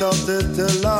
dat het te laat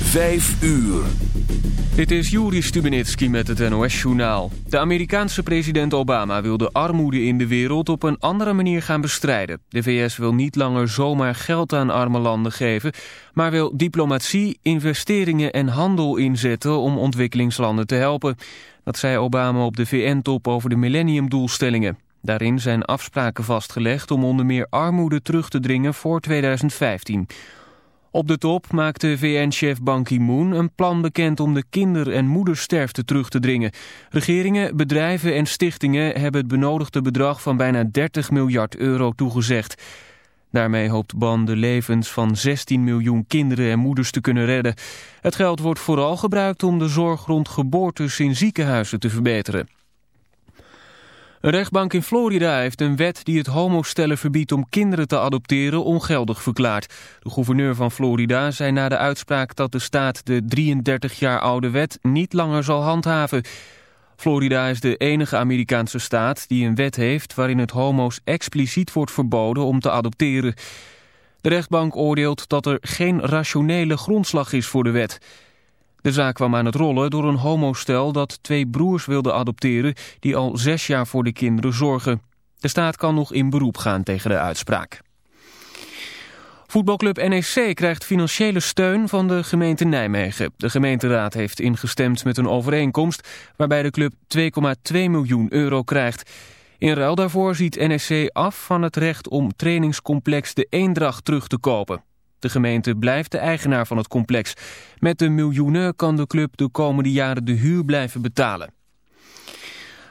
5 uur. Dit is Juri Stubenitski met het NOS-journaal. De Amerikaanse president Obama wil de armoede in de wereld op een andere manier gaan bestrijden. De VS wil niet langer zomaar geld aan arme landen geven... maar wil diplomatie, investeringen en handel inzetten om ontwikkelingslanden te helpen. Dat zei Obama op de VN-top over de millenniumdoelstellingen. Daarin zijn afspraken vastgelegd om onder meer armoede terug te dringen voor 2015... Op de top maakte VN-chef Ban Ki-moon een plan bekend om de kinder- en moedersterfte terug te dringen. Regeringen, bedrijven en stichtingen hebben het benodigde bedrag van bijna 30 miljard euro toegezegd. Daarmee hoopt Ban de levens van 16 miljoen kinderen en moeders te kunnen redden. Het geld wordt vooral gebruikt om de zorg rond geboortes in ziekenhuizen te verbeteren. Een rechtbank in Florida heeft een wet die het homostellen verbiedt om kinderen te adopteren ongeldig verklaard. De gouverneur van Florida zei na de uitspraak dat de staat de 33 jaar oude wet niet langer zal handhaven. Florida is de enige Amerikaanse staat die een wet heeft waarin het homo's expliciet wordt verboden om te adopteren. De rechtbank oordeelt dat er geen rationele grondslag is voor de wet. De zaak kwam aan het rollen door een homostel dat twee broers wilde adopteren... die al zes jaar voor de kinderen zorgen. De staat kan nog in beroep gaan tegen de uitspraak. Voetbalclub NEC krijgt financiële steun van de gemeente Nijmegen. De gemeenteraad heeft ingestemd met een overeenkomst... waarbij de club 2,2 miljoen euro krijgt. In ruil daarvoor ziet NEC af van het recht om trainingscomplex De Eendracht terug te kopen. De gemeente blijft de eigenaar van het complex. Met de miljoenen kan de club de komende jaren de huur blijven betalen.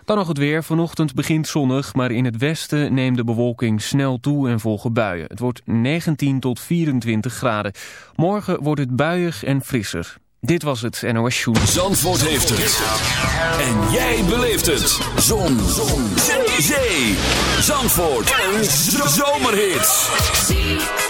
Dan nog het weer. Vanochtend begint zonnig, maar in het westen neemt de bewolking snel toe en volgen buien. Het wordt 19 tot 24 graden. Morgen wordt het buiig en frisser. Dit was het NOS Show. Zandvoort heeft het. En jij beleeft het. Zon. Zon. Zee. Zandvoort. Een zomerhit.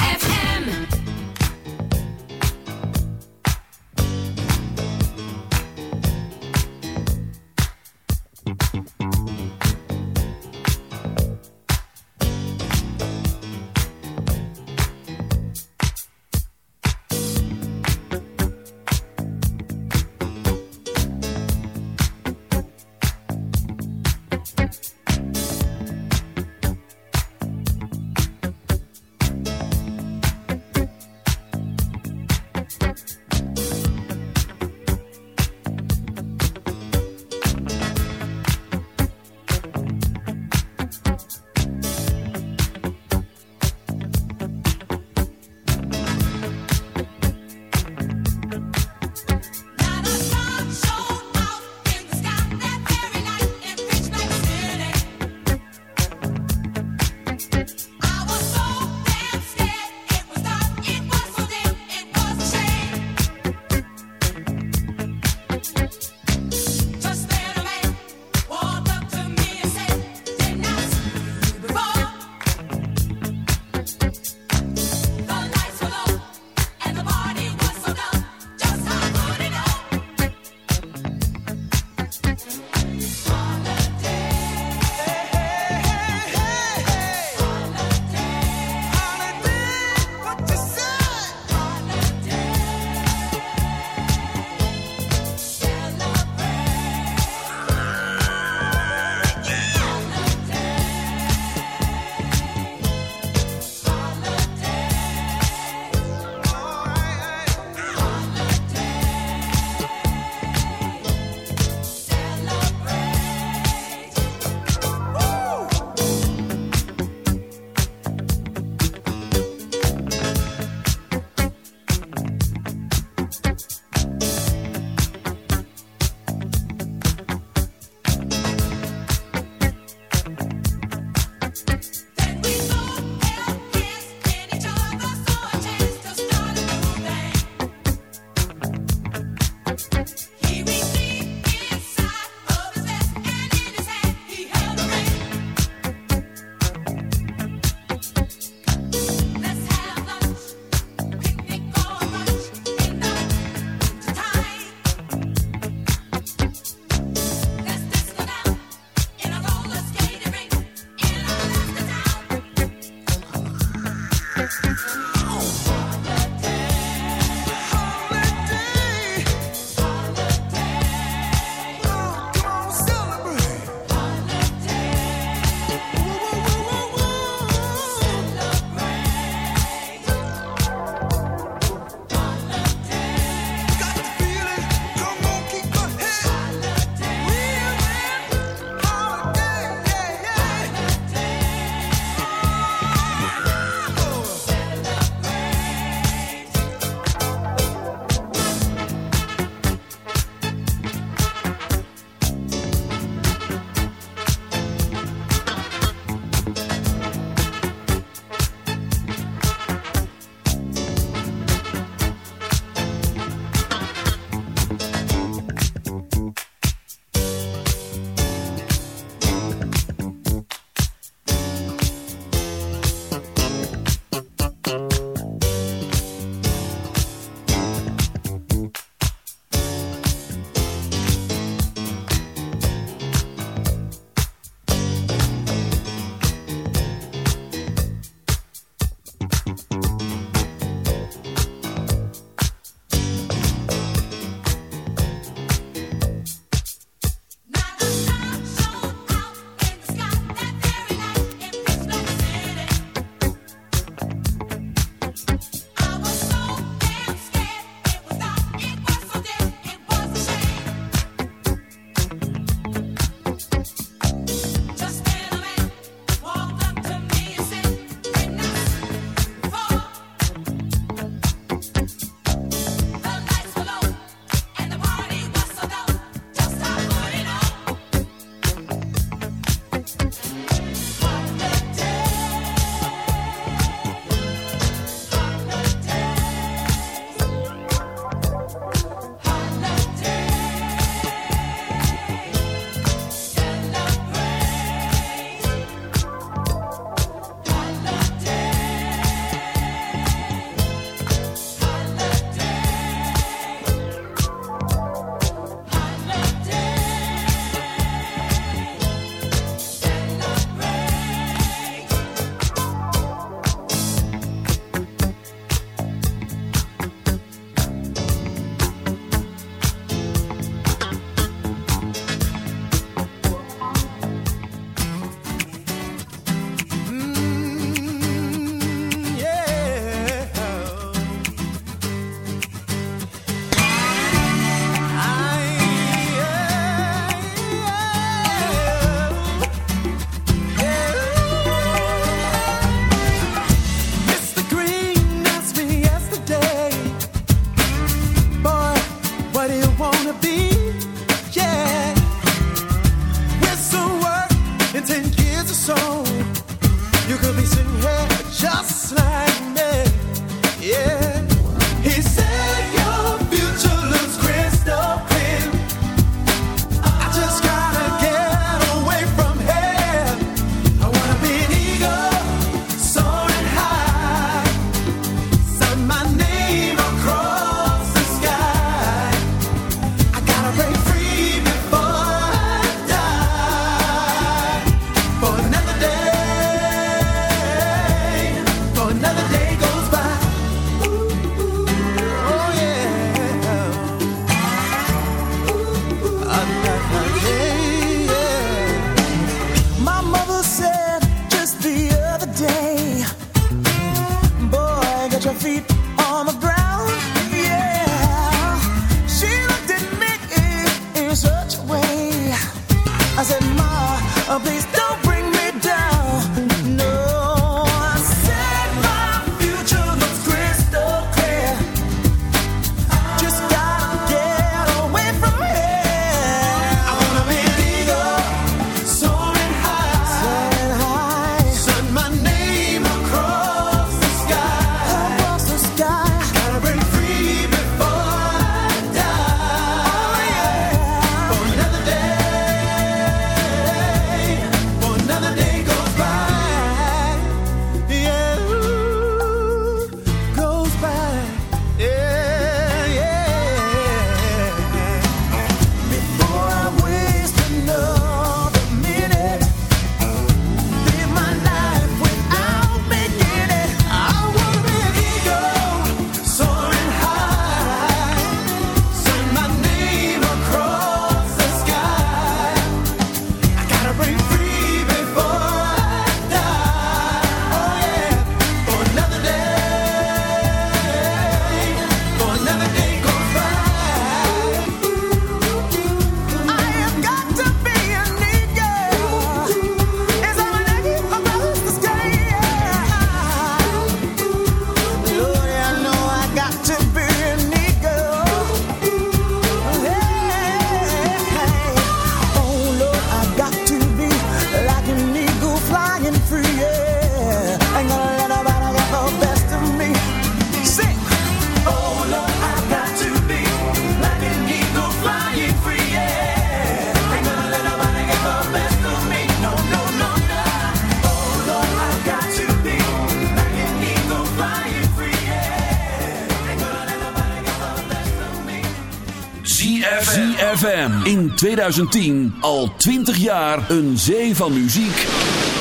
2010 al 20 jaar een zee van muziek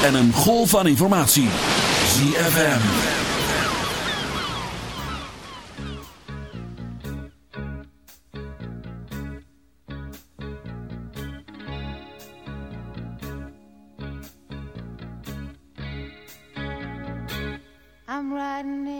en een golf van informatie. ZFM. I'm riding in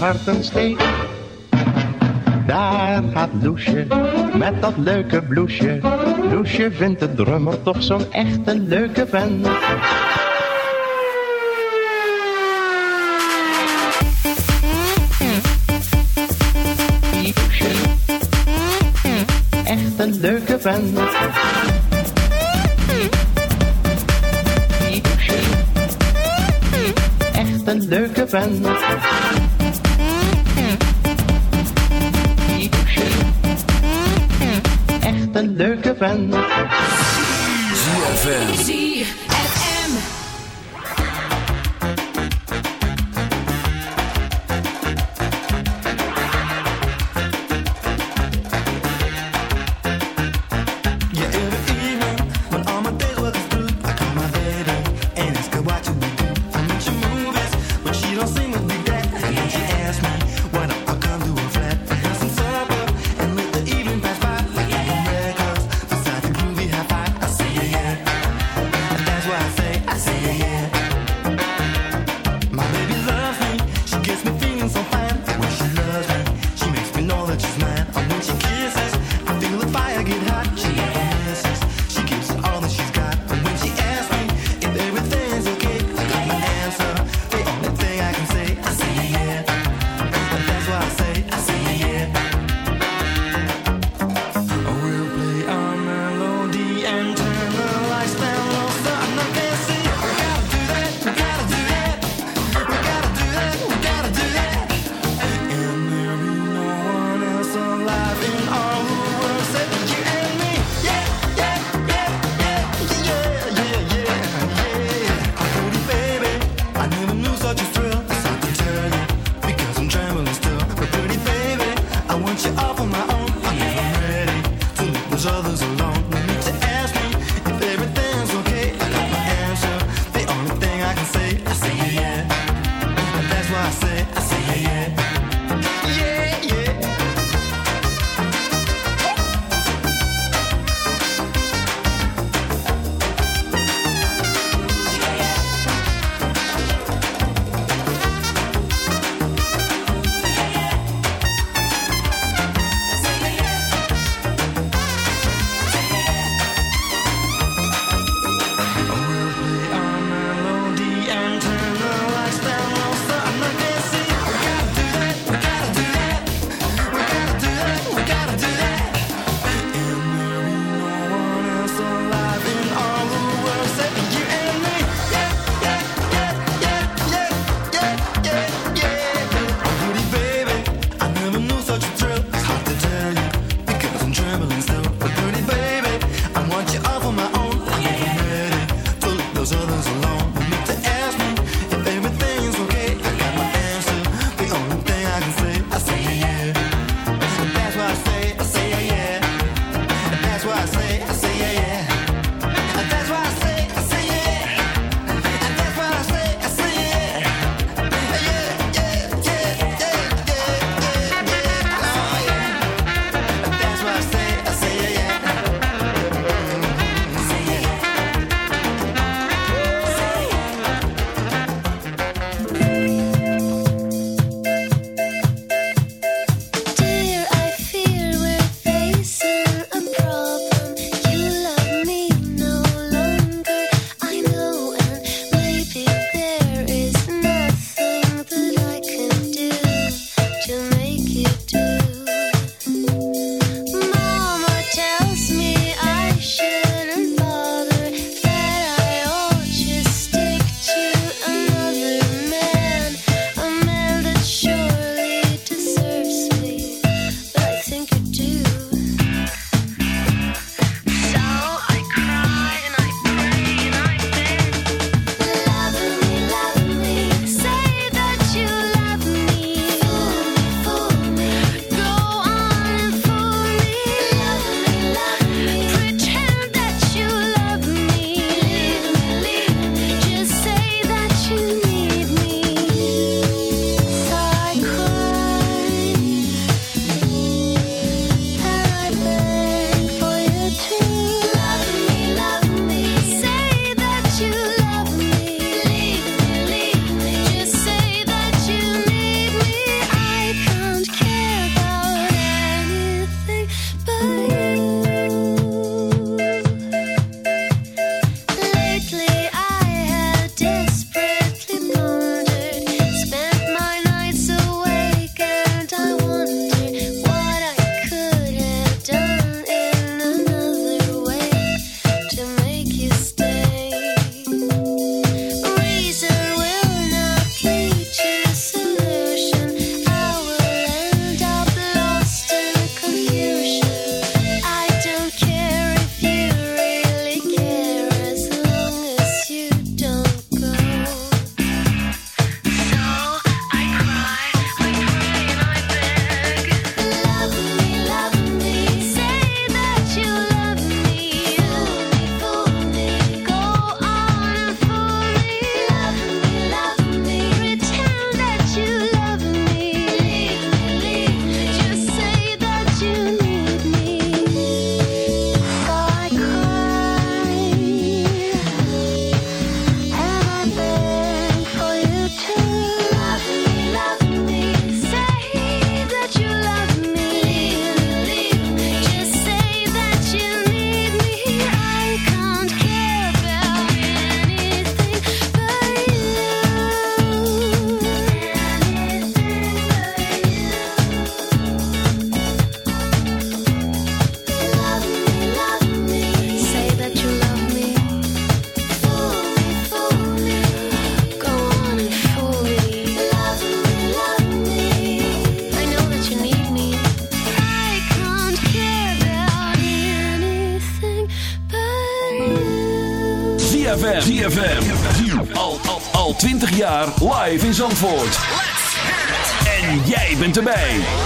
hart een steek. Daar gaat Loesje met dat leuke bloesje. Loesje vindt de drummer toch zo'n echte leuke vent. Loesje, echt een leuke vent. Loesje, echt een leuke vent. De leuke vent. ZFM. Live in Zandvoort. En jij bent erbij.